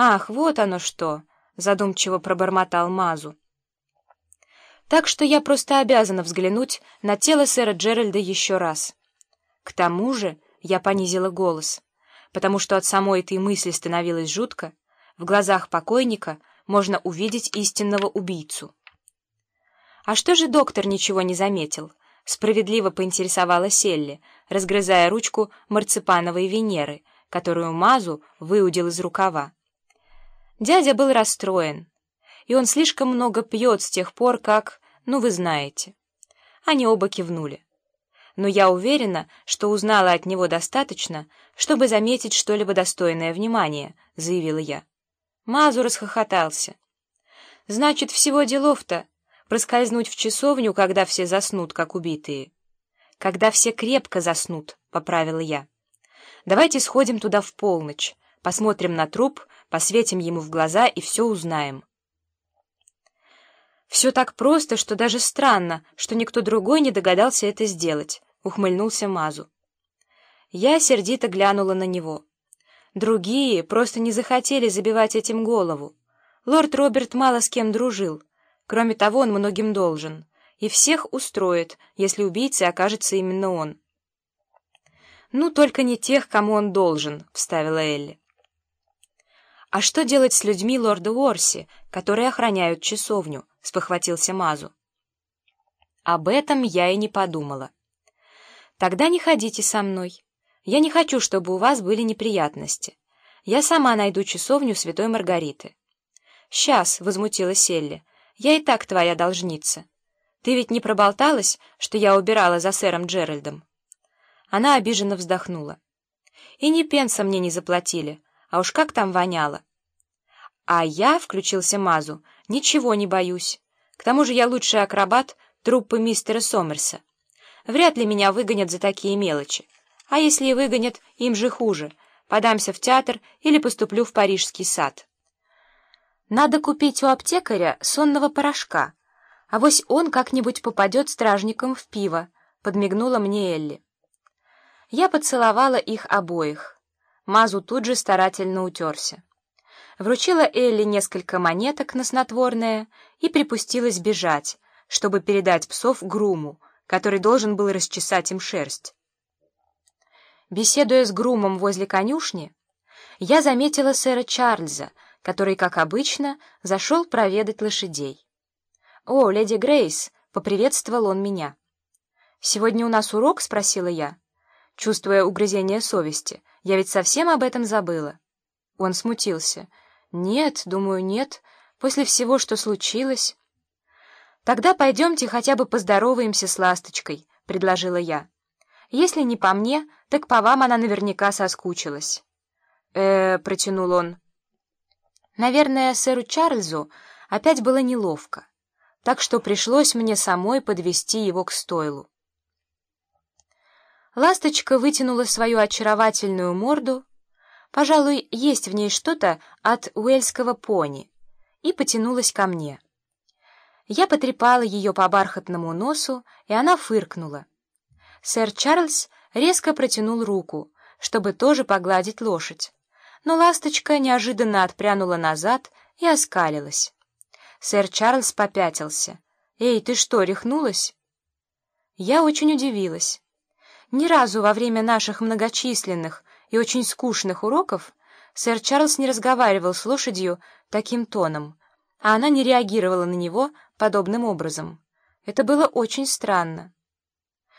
«Ах, вот оно что!» — задумчиво пробормотал Мазу. «Так что я просто обязана взглянуть на тело сэра Джеральда еще раз. К тому же я понизила голос, потому что от самой этой мысли становилось жутко, в глазах покойника можно увидеть истинного убийцу. «А что же доктор ничего не заметил?» — справедливо поинтересовалась Селли, разгрызая ручку марципановой Венеры, которую Мазу выудил из рукава. Дядя был расстроен, и он слишком много пьет с тех пор, как... ну, вы знаете. Они оба кивнули. Но я уверена, что узнала от него достаточно, чтобы заметить что-либо достойное внимания, — заявила я. Мазу расхохотался. «Значит, всего делов-то проскользнуть в часовню, когда все заснут, как убитые». «Когда все крепко заснут», — поправила я. «Давайте сходим туда в полночь, посмотрим на труп, посветим ему в глаза и все узнаем». «Все так просто, что даже странно, что никто другой не догадался это сделать», — ухмыльнулся Мазу. Я сердито глянула на него. Другие просто не захотели забивать этим голову. Лорд Роберт мало с кем дружил. Кроме того, он многим должен. И всех устроит, если убийцей окажется именно он. «Ну, только не тех, кому он должен», — вставила Элли. «А что делать с людьми лорда Уорси, которые охраняют часовню?» — спохватился Мазу. «Об этом я и не подумала». «Тогда не ходите со мной». Я не хочу, чтобы у вас были неприятности. Я сама найду часовню Святой Маргариты». «Сейчас», — возмутилась Селли, — «я и так твоя должница. Ты ведь не проболталась, что я убирала за сэром Джеральдом?» Она обиженно вздохнула. «И ни пенса мне не заплатили, а уж как там воняло». «А я», — включился Мазу, — «ничего не боюсь. К тому же я лучший акробат труппы мистера Сомерса. Вряд ли меня выгонят за такие мелочи». А если и выгонят, им же хуже. Подамся в театр или поступлю в парижский сад. Надо купить у аптекаря сонного порошка. а вось он как-нибудь попадет стражникам в пиво, подмигнула мне Элли. Я поцеловала их обоих. Мазу тут же старательно утерся. Вручила Элли несколько монеток на снотворное и припустилась бежать, чтобы передать псов груму, который должен был расчесать им шерсть. Беседуя с грумом возле конюшни, я заметила сэра Чарльза, который, как обычно, зашел проведать лошадей. «О, леди Грейс!» — поприветствовал он меня. «Сегодня у нас урок?» — спросила я. Чувствуя угрызение совести, я ведь совсем об этом забыла. Он смутился. «Нет, думаю, нет. После всего, что случилось...» «Тогда пойдемте хотя бы поздороваемся с ласточкой», — предложила я. Если не по мне, так по вам она наверняка соскучилась. э протянул он. Наверное, сэру Чарльзу опять было неловко, так что пришлось мне самой подвести его к стойлу. Ласточка вытянула свою очаровательную морду, пожалуй, есть в ней что-то от уэльского пони, и потянулась ко мне. Я потрепала ее по бархатному носу, и она фыркнула. Сэр Чарльз резко протянул руку, чтобы тоже погладить лошадь, но ласточка неожиданно отпрянула назад и оскалилась. Сэр Чарльз попятился. «Эй, ты что, рехнулась?» Я очень удивилась. Ни разу во время наших многочисленных и очень скучных уроков сэр Чарльз не разговаривал с лошадью таким тоном, а она не реагировала на него подобным образом. Это было очень странно.